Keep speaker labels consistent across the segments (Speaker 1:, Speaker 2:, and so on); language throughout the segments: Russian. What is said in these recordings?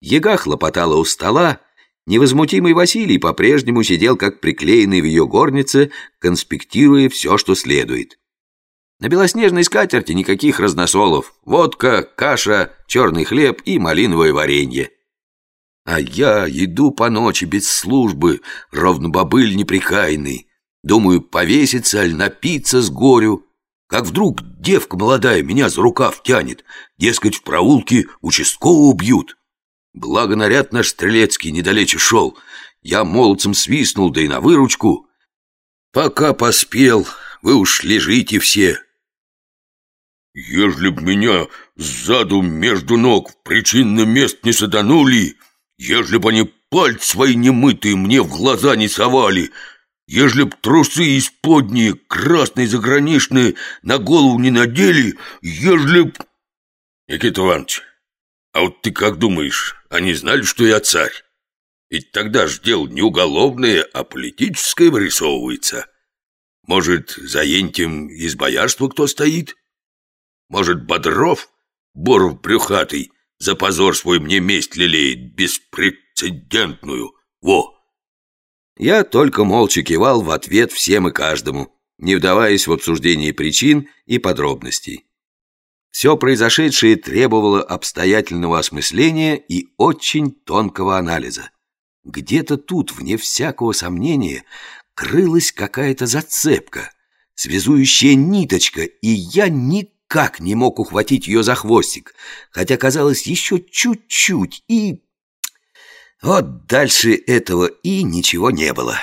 Speaker 1: Ега хлопотала у стола, невозмутимый Василий по-прежнему сидел как приклеенный в ее горнице, конспектируя все, что следует. На белоснежной скатерти никаких разносолов. Водка, каша, черный хлеб и малиновое варенье. А я иду по ночи без службы, ровно бобыль неприкаянный. Думаю, повеситься, аль напиться с горю. Как вдруг девка молодая меня за рукав тянет. Дескать, в проулке участкового убьют. Благо наряд наш стрелецкий недалече шел. Я молодцем свистнул, да и на выручку. Пока поспел, вы уж лежите все.
Speaker 2: Ежели б меня сзаду между ног в причинное место не саданули, ежели б они пальцы свои немытые мне в глаза не совали, ежели б трусы исподние, красные заграничные, на голову не надели, ежели б... Никита Иванович, а вот ты как думаешь, они знали, что я царь? Ведь тогда ж дело не уголовное, а политическое вырисовывается. Может, за Ентем из боярства кто стоит? Может, Бодров, Боров брюхатый, за позор свой мне месть лелеет, беспрецедентную? Во!»
Speaker 1: Я только молча кивал в ответ всем и каждому, не вдаваясь в обсуждение причин и подробностей. Все произошедшее требовало обстоятельного осмысления и очень тонкого анализа. Где-то тут, вне всякого сомнения, крылась какая-то зацепка, связующая ниточка, и я никак не мог ухватить ее за хвостик, хотя казалось еще чуть-чуть, и... Вот дальше этого и ничего не было.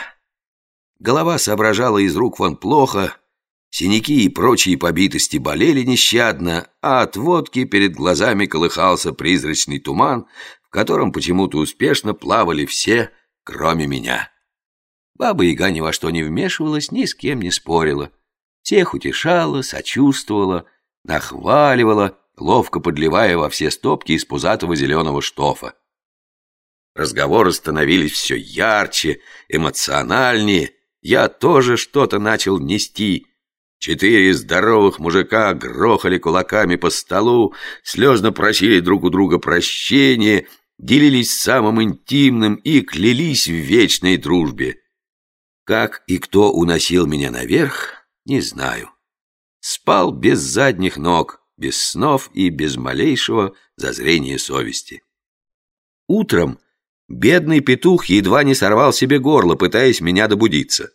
Speaker 1: Голова соображала из рук вон плохо, Синяки и прочие побитости болели нещадно, а от водки перед глазами колыхался призрачный туман, в котором почему-то успешно плавали все, кроме меня. Баба-яга ни во что не вмешивалась, ни с кем не спорила. Всех утешала, сочувствовала, нахваливала, ловко подливая во все стопки из пузатого зеленого штофа. Разговоры становились все ярче, эмоциональнее. Я тоже что-то начал нести, Четыре здоровых мужика грохали кулаками по столу, слезно просили друг у друга прощения, делились самым интимным и клялись в вечной дружбе. Как и кто уносил меня наверх, не знаю. Спал без задних ног, без снов и без малейшего зазрения совести. Утром бедный петух едва не сорвал себе горло, пытаясь меня добудиться.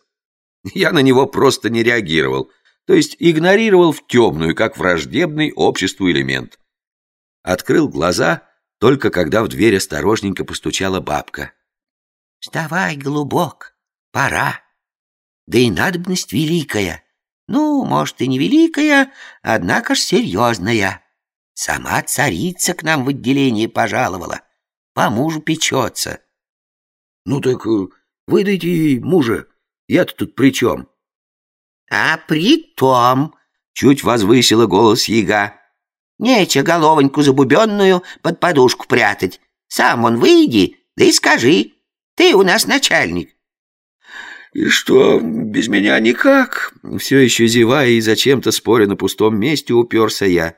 Speaker 1: Я на него просто не реагировал — то есть игнорировал в темную, как враждебный обществу элемент. Открыл глаза, только когда в дверь осторожненько постучала бабка.
Speaker 3: «Вставай, голубок, пора. Да и надобность великая. Ну, может, и не великая, однако ж серьезная. Сама царица к нам в отделение пожаловала, по мужу печется».
Speaker 1: «Ну так э, выдайте мужа, я-то тут при чем?»
Speaker 3: «А при том,
Speaker 1: чуть возвысила голос яга,
Speaker 3: нече головоньку забубенную под подушку прятать. Сам он выйди, да и скажи, ты у нас начальник».
Speaker 1: «И что, без меня никак?» Все еще зевая и зачем-то споря на пустом месте уперся я.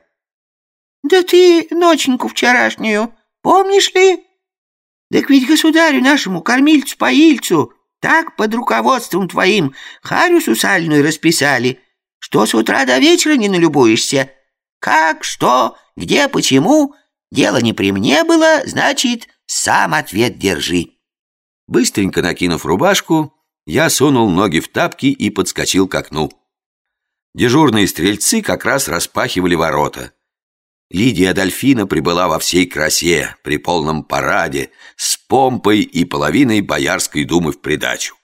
Speaker 3: «Да ты ноченьку вчерашнюю помнишь ли? Так ведь государю нашему кормильцу-поильцу так под руководством твоим харю сусальную расписали, что с утра до вечера не налюбуешься. Как, что, где, почему, дело не при мне было, значит, сам ответ держи».
Speaker 1: Быстренько накинув рубашку, я сунул ноги в тапки и подскочил к окну. Дежурные стрельцы как раз распахивали ворота. Лидия Адольфина прибыла во всей красе, при полном параде, с помпой и половиной Боярской думы в придачу.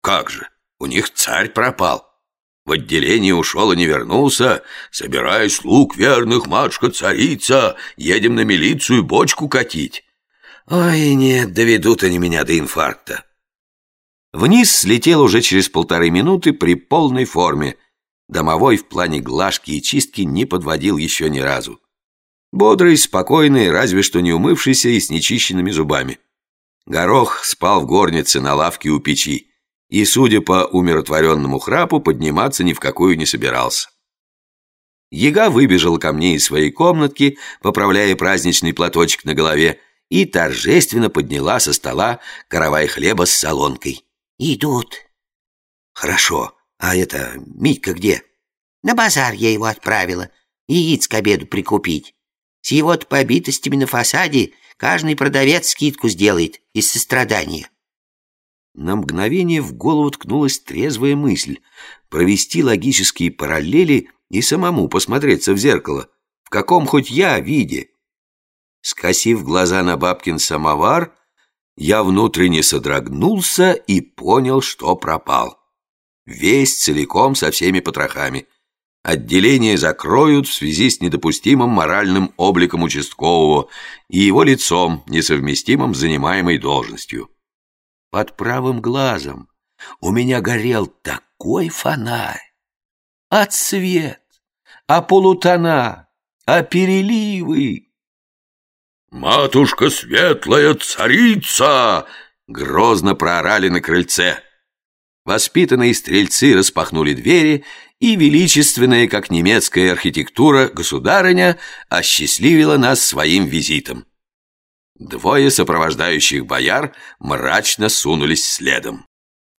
Speaker 1: Как же, у них царь пропал. В отделение ушел и не вернулся. Собирай слуг верных, матушка-царица, едем на милицию бочку катить. Ой, нет, доведут они меня до инфаркта. Вниз слетел уже через полторы минуты при полной форме, Домовой в плане глажки и чистки не подводил еще ни разу. Бодрый, спокойный, разве что не умывшийся и с нечищенными зубами. Горох спал в горнице на лавке у печи и, судя по умиротворенному храпу, подниматься ни в какую не собирался. Ега выбежал ко мне из своей комнатки, поправляя праздничный платочек на голове, и торжественно подняла со стола каравай хлеба с солонкой.
Speaker 3: «Идут».
Speaker 1: «Хорошо. А это, Митька где?»
Speaker 3: «На базар я его отправила. Яиц к обеду прикупить. С его-то побитостями на фасаде каждый продавец скидку сделает из сострадания».
Speaker 1: На мгновение в голову ткнулась трезвая мысль провести логические параллели и самому посмотреться в зеркало, в каком хоть я виде. Скосив глаза на бабкин самовар, я внутренне содрогнулся и понял, что пропал. Весь целиком со всеми потрохами. Отделение закроют в связи с недопустимым моральным обликом участкового и его лицом, несовместимым с занимаемой должностью. Под правым глазом у меня горел такой фонарь. А цвет, а полутона, а переливы.
Speaker 2: «Матушка светлая царица!»
Speaker 1: Грозно проорали на крыльце. Воспитанные стрельцы распахнули двери, и величественная, как немецкая архитектура, государыня осчастливила нас своим визитом. Двое сопровождающих бояр мрачно сунулись следом.